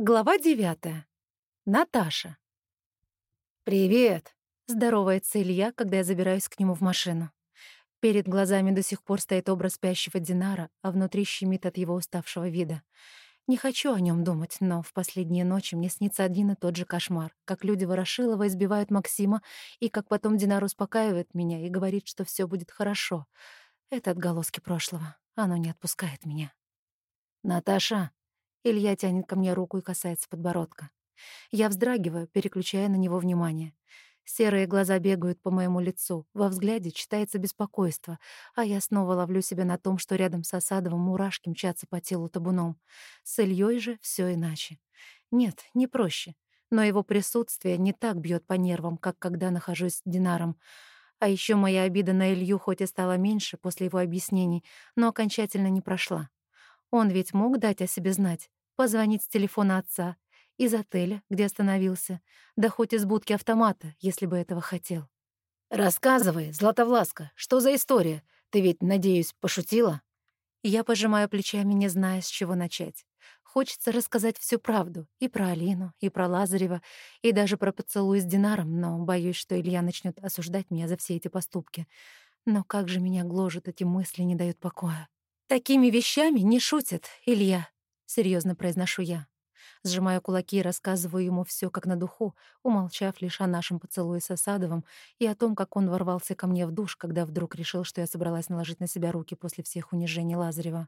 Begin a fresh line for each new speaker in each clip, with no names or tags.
Глава девятая. Наташа.
«Привет!»
— здоровается Илья, когда я забираюсь к нему в машину. Перед глазами до сих пор стоит образ спящего Динара, а внутри щемит от его уставшего вида. Не хочу о нем думать, но в последние ночи мне снится один и тот же кошмар, как люди Ворошилова избивают Максима, и как потом Динар успокаивает меня и говорит, что все будет хорошо. Это отголоски прошлого. Оно не отпускает меня.
«Наташа!»
Илья тянет ко мне руку и касается подбородка. Я вздрагиваю, переключая на него внимание. Серые глаза бегают по моему лицу, во взгляде читается беспокойство, а я снова ловлю себя на том, что рядом с Осадовым мурашки мчатся по телу табуном. С Ильей же все иначе. Нет, не проще. Но его присутствие не так бьет по нервам, как когда нахожусь с Динаром. А еще моя обида на Илью хоть и стала меньше после его объяснений, но окончательно не прошла. Он ведь мог дать о себе знать, позвонить с телефона отца, из отеля, где остановился, да хоть из будки автомата, если бы этого хотел.
«Рассказывай, Златовласка, что за история? Ты ведь, надеюсь, пошутила?»
Я пожимаю плечами, не зная, с чего начать. Хочется рассказать всю правду и про Алину, и про Лазарева, и даже про поцелуй с Динаром, но боюсь, что Илья начнет осуждать меня за все эти поступки. Но как же меня гложет эти мысли, не дают покоя. «Такими вещами не шутят, Илья», — серьезно произношу я. Сжимаю кулаки и рассказываю ему все как на духу, умолчав лишь о нашем поцелуе с Осадовым и о том, как он ворвался ко мне в душ, когда вдруг решил, что я собралась наложить на себя руки после всех унижений Лазарева.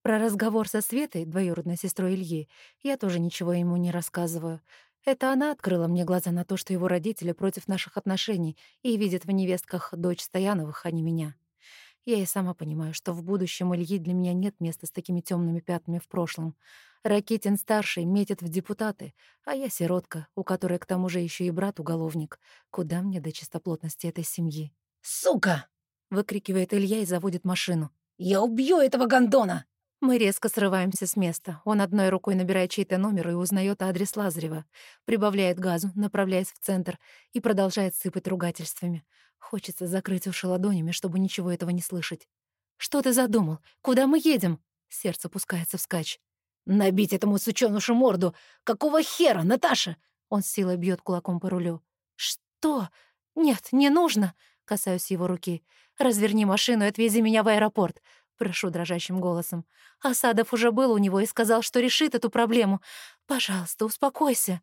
Про разговор со Светой, двоюродной сестрой Ильи, я тоже ничего ему не рассказываю. Это она открыла мне глаза на то, что его родители против наших отношений и видят в невестках дочь Стояновых, а не меня. Я и сама понимаю, что в будущем Ильи для меня нет места с такими темными пятнами в прошлом. Ракетин-старший метит в депутаты, а я сиротка, у которой к тому же еще и брат-уголовник. Куда мне до чистоплотности этой семьи?
«Сука!»
— выкрикивает Илья и заводит машину.
«Я убью этого гондона!»
Мы резко срываемся с места. Он одной рукой набирает чей-то номер и узнает адрес Лазарева, прибавляет газу, направляясь в центр, и продолжает сыпать ругательствами. Хочется закрыть уши ладонями, чтобы ничего этого не слышать. «Что ты задумал? Куда мы едем?» Сердце пускается вскачь.
«Набить этому сучёнышу морду! Какого хера, Наташа?»
Он с силой бьет кулаком по рулю. «Что? Нет, не нужно!» Касаюсь его руки. «Разверни машину и отвези меня в аэропорт!» Прошу дрожащим голосом. Асадов уже был у него и сказал, что решит эту проблему. «Пожалуйста, успокойся!»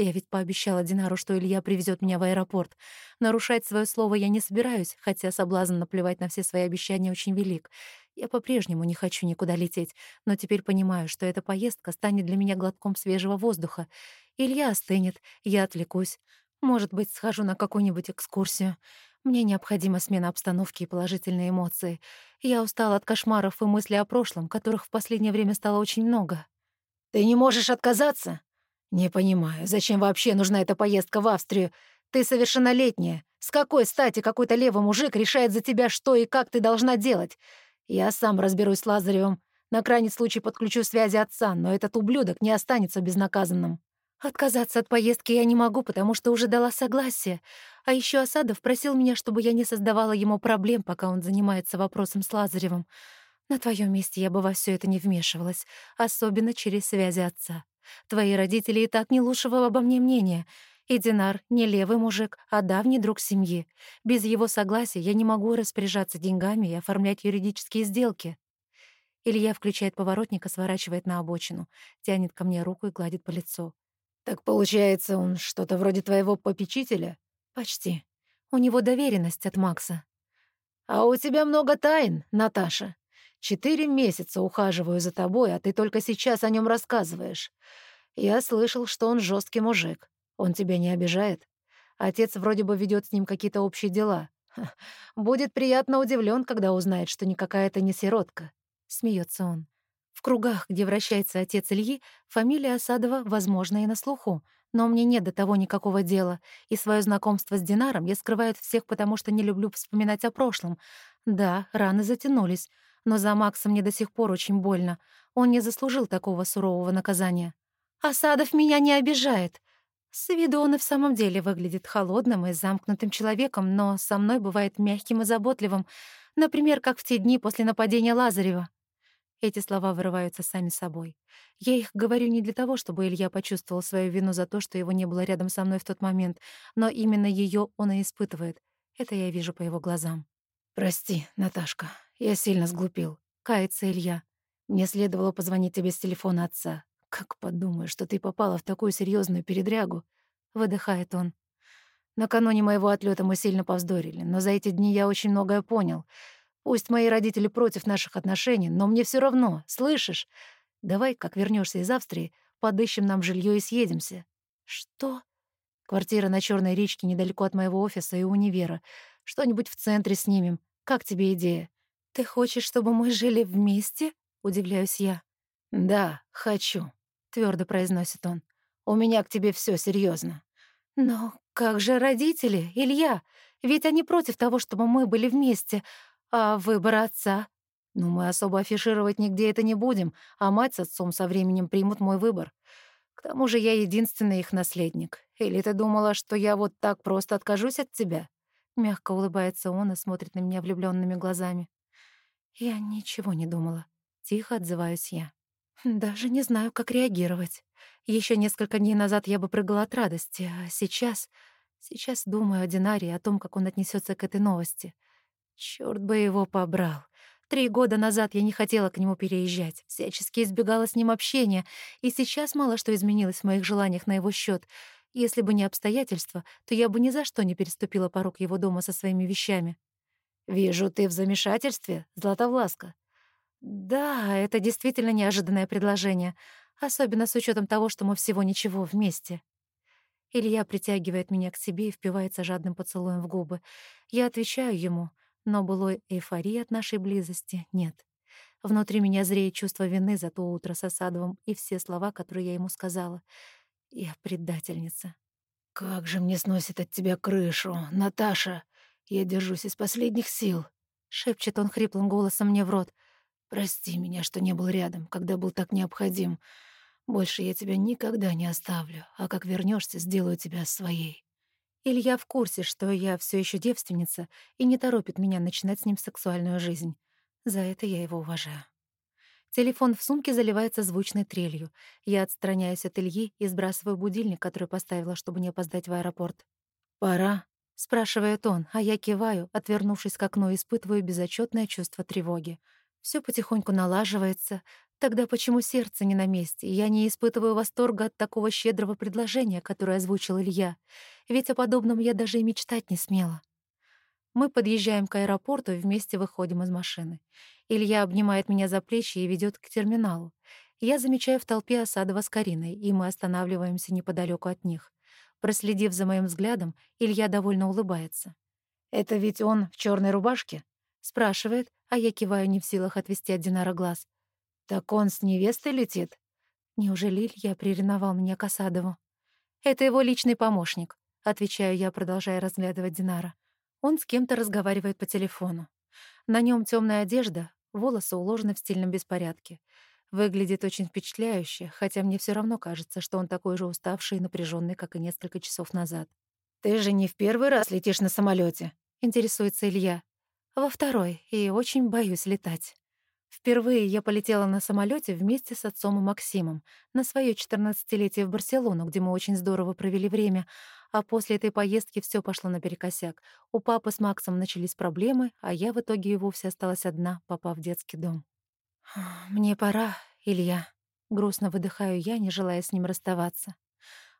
Я ведь пообещала Динару, что Илья привезет меня в аэропорт. Нарушать свое слово я не собираюсь, хотя соблазн наплевать на все свои обещания очень велик. Я по-прежнему не хочу никуда лететь, но теперь понимаю, что эта поездка станет для меня глотком свежего воздуха. Илья остынет, я отвлекусь. Может быть, схожу на какую-нибудь экскурсию. Мне необходима смена обстановки и положительные эмоции. Я устала от кошмаров и мыслей о прошлом, которых в последнее время стало очень много.
«Ты не можешь отказаться?» «Не понимаю, зачем вообще нужна эта поездка в Австрию? Ты совершеннолетняя. С какой стати какой-то левый мужик решает за тебя, что и как ты должна делать? Я сам разберусь с Лазаревым. На крайний случай подключу связи отца, но этот ублюдок не останется безнаказанным».
Отказаться от поездки я не могу, потому что уже дала согласие. А еще Осадов просил меня, чтобы я не создавала ему проблем, пока он занимается вопросом с Лазаревым. На твоем месте я бы во все это не вмешивалась, особенно через связи отца. Твои родители и так не лучшего обо мне мнения. И Динар не левый мужик, а давний друг семьи. Без его согласия я не могу распоряжаться деньгами и оформлять юридические сделки. Илья включает поворотник и сворачивает на обочину, тянет ко мне руку и гладит по лицу.
«Так получается, он что-то вроде твоего попечителя?»
«Почти. У него доверенность от Макса».
«А у тебя много тайн, Наташа. Четыре месяца ухаживаю за тобой, а ты только сейчас о нем рассказываешь. Я слышал, что он жесткий мужик. Он тебя не обижает. Отец вроде бы ведет с ним какие-то общие дела. Будет приятно удивлен, когда узнает, что никакая ты не сиротка.
Смеется он. В кругах, где вращается отец Ильи, фамилия Осадова, возможно, и на слуху, но мне нет до того никакого дела, и свое знакомство с Динаром я скрываю от всех, потому что не люблю вспоминать о прошлом. Да, раны затянулись, но за Макса мне до сих пор очень больно. Он не заслужил такого сурового наказания. «Осадов меня не обижает!» С виду он и в самом деле выглядит холодным и замкнутым человеком, но со мной бывает мягким и заботливым, например, как в те дни после нападения Лазарева. Эти слова вырываются сами собой. Я их говорю не для того, чтобы Илья почувствовал свою вину за то, что его не было рядом со мной в тот момент, но именно ее он и испытывает. Это я вижу по его глазам.
«Прости, Наташка, я сильно сглупил», — кается Илья. «Мне следовало позвонить тебе с телефона отца. Как подумаю, что ты попала в такую серьезную передрягу», — выдыхает он. Накануне моего отлета мы сильно повздорили, но за эти дни я очень многое понял — Пусть мои родители против наших отношений, но мне все равно, слышишь? Давай, как вернешься из Австрии, подыщем нам жилье и съедемся. Что? Квартира на Черной речке недалеко от моего офиса и универа. Что-нибудь в центре снимем. Как тебе идея?
Ты хочешь, чтобы мы жили вместе? Удивляюсь я.
Да, хочу, твердо произносит он. У меня к тебе все серьезно.
Но как же родители, Илья? Ведь они против того, чтобы мы были вместе. А выбор отца?
Ну, мы особо афишировать нигде это не будем, а мать с отцом со временем примут мой выбор. К тому же я единственный их наследник. Или ты думала, что я вот так просто откажусь от тебя?»
Мягко улыбается он и смотрит на меня влюбленными глазами. «Я ничего не думала». Тихо отзываюсь я. «Даже не знаю, как реагировать. Еще несколько дней назад я бы прыгала от радости, а сейчас... Сейчас думаю о Динарии, о том, как он отнесется к этой новости. Черт бы его побрал. Три года назад я не хотела к нему переезжать, всячески избегала с ним общения, и сейчас мало что изменилось в моих желаниях на его счет. Если бы не обстоятельства, то я бы ни за что не переступила порог его дома со своими вещами.
«Вижу, ты в замешательстве, Златовласка».
«Да, это действительно неожиданное предложение, особенно с учетом того, что мы всего ничего вместе». Илья притягивает меня к себе и впивается жадным поцелуем в губы. Я отвечаю ему — но былой эйфории от нашей близости нет. Внутри меня зреет чувство вины за то утро с Осадовым и все слова, которые я ему сказала. Я предательница.
«Как же мне сносит от тебя крышу, Наташа! Я держусь из последних сил!» — шепчет он хриплым голосом мне в рот. «Прости меня, что не был рядом, когда был так необходим. Больше я тебя никогда не оставлю, а как вернешься, сделаю тебя своей».
Илья в курсе, что я все еще девственница и не торопит меня начинать с ним сексуальную жизнь. За это я его уважаю. Телефон в сумке заливается звучной трелью. Я отстраняюсь от Ильи и сбрасываю будильник, который поставила, чтобы не опоздать в аэропорт.
«Пора?»
— спрашивает он, а я киваю, отвернувшись к окну, испытываю безотчетное чувство тревоги. Все потихоньку налаживается, Тогда почему сердце не на месте, я не испытываю восторга от такого щедрого предложения, которое озвучил Илья? Ведь о подобном я даже и мечтать не смела. Мы подъезжаем к аэропорту и вместе выходим из машины. Илья обнимает меня за плечи и ведет к терминалу. Я замечаю в толпе Осадова с Кариной, и мы останавливаемся неподалеку от них. Проследив за моим взглядом, Илья довольно улыбается.
«Это ведь он в черной рубашке?»
— спрашивает, а я киваю не в силах отвести от Динара глаз.
«Так он с невестой летит?»
Неужели Илья приревновал меня к Осадову? «Это его личный помощник», — отвечаю я, продолжая разглядывать Динара. Он с кем-то разговаривает по телефону. На нем темная одежда, волосы уложены в стильном беспорядке. Выглядит очень впечатляюще, хотя мне все равно кажется, что он такой же уставший и напряженный, как и несколько часов назад.
«Ты же не в первый раз летишь на самолете,
интересуется Илья. «Во второй, и очень боюсь летать». Впервые я полетела на самолете вместе с отцом и Максимом на свое 14-летие в Барселону, где мы очень здорово провели время, а после этой поездки все пошло наперекосяк. У папы с Максом начались проблемы, а я в итоге и вовсе осталась одна, попав в детский дом. «Мне пора, Илья», — грустно выдыхаю я, не желая с ним расставаться.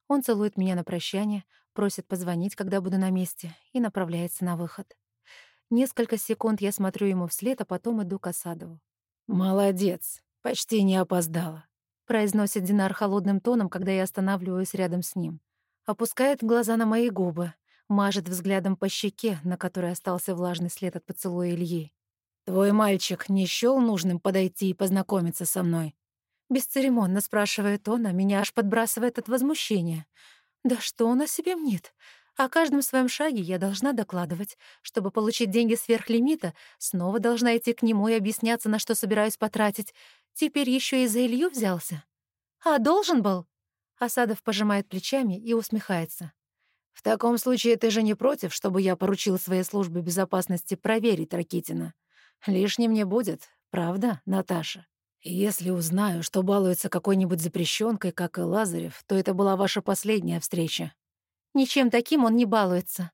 Он целует меня на прощание, просит позвонить, когда буду на месте, и направляется на выход. Несколько секунд я смотрю ему вслед, а потом иду к Осадову.
«Молодец, почти не опоздала», —
произносит Динар холодным тоном, когда я останавливаюсь рядом с ним. Опускает глаза на мои губы, мажет взглядом по щеке, на которой остался влажный след от поцелуя Ильи.
«Твой мальчик не счёл нужным подойти и познакомиться со мной?»
Бесцеремонно спрашивает он, а меня аж подбрасывает от возмущения. «Да что он о себе мнит? О каждом своем шаге я должна докладывать. Чтобы получить деньги сверх лимита, снова должна идти к нему и объясняться, на что собираюсь потратить. Теперь еще и за Илью взялся. А должен был? Асадов пожимает плечами и усмехается.
«В таком случае ты же не против, чтобы я поручил своей службе безопасности проверить Ракитина? Лишним не будет, правда, Наташа?» «Если узнаю, что балуется какой-нибудь запрещенкой, как и Лазарев, то это была ваша последняя встреча».
«Ничем таким он не балуется».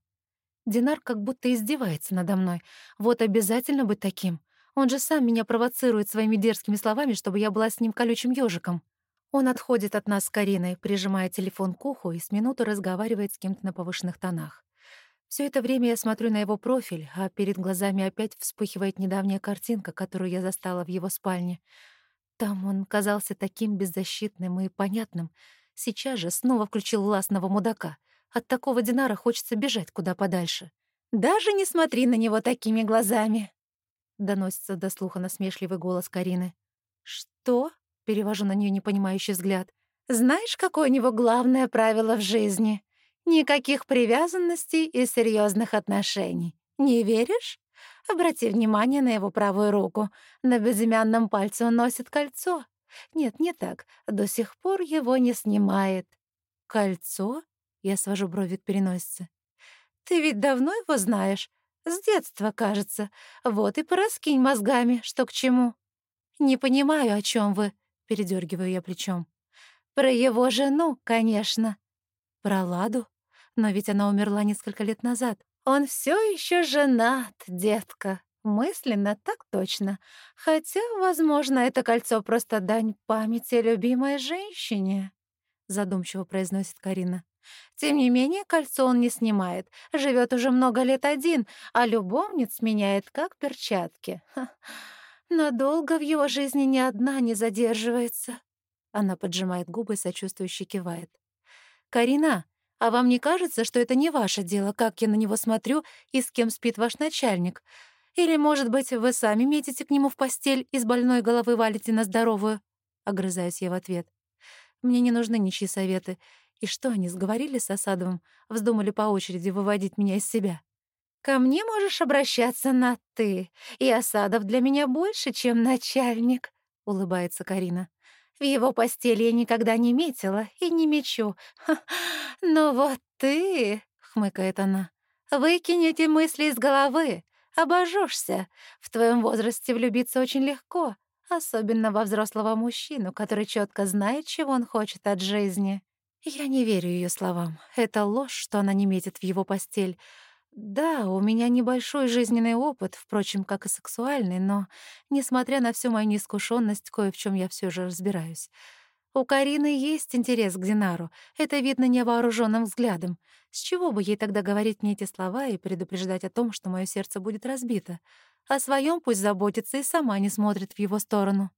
Динар как будто издевается надо мной. Вот обязательно быть таким. Он же сам меня провоцирует своими дерзкими словами, чтобы я была с ним колючим ёжиком. Он отходит от нас с Кариной, прижимая телефон к уху и с минуту разговаривает с кем-то на повышенных тонах. Все это время я смотрю на его профиль, а перед глазами опять вспыхивает недавняя картинка, которую я застала в его спальне. Там он казался таким беззащитным и понятным. Сейчас же снова включил властного мудака. От такого Динара хочется бежать куда подальше. «Даже не смотри на него такими глазами!» — доносится до слуха насмешливый голос Карины. «Что?» — перевожу на нее непонимающий взгляд. «Знаешь, какое у него главное правило в жизни? Никаких привязанностей и серьезных отношений. Не веришь? Обрати внимание на его правую руку. На безымянном пальце он носит кольцо. Нет, не так. До сих пор его не снимает. Кольцо? Я свожу брови к переносице. Ты ведь давно его знаешь? С детства, кажется. Вот и пораскинь мозгами, что к чему. Не понимаю, о чем вы, передергиваю я плечом. Про его жену, конечно. Про Ладу? Но ведь она умерла несколько лет назад. Он все еще женат, детка. Мысленно так точно. Хотя, возможно, это кольцо просто дань памяти любимой женщине, задумчиво произносит Карина. Тем не менее, кольцо он не снимает. Живет уже много лет один, а любовниц меняет как перчатки. Надолго в его жизни ни одна не задерживается. Она поджимает губы и сочувствующе кивает. «Карина, а вам не кажется, что это не ваше дело, как я на него смотрю и с кем спит ваш начальник? Или, может быть, вы сами метите к нему в постель и с больной головы валите на здоровую?» Огрызаюсь я в ответ. «Мне не нужны ничьи советы. И что они сговорили с Осадовым? Вздумали по очереди выводить меня из себя. «Ко мне можешь обращаться на «ты», и Осадов для меня больше, чем начальник», — улыбается Карина. «В его постели я никогда не метила и не мечу. Но вот ты», — хмыкает она, — «выкинь эти мысли из головы, обожжешься. В твоем возрасте влюбиться очень легко, особенно во взрослого мужчину, который четко знает, чего он хочет от жизни». Я не верю ее словам. Это ложь, что она не метит в его постель. Да, у меня небольшой жизненный опыт, впрочем, как и сексуальный, но, несмотря на всю мою неискушенность, кое в чем я все же разбираюсь. У Карины есть интерес к Динару, это видно невооруженным взглядом. С чего бы ей тогда говорить мне эти слова и предупреждать о том, что мое сердце будет разбито? О своем пусть заботится и сама не смотрит в его сторону.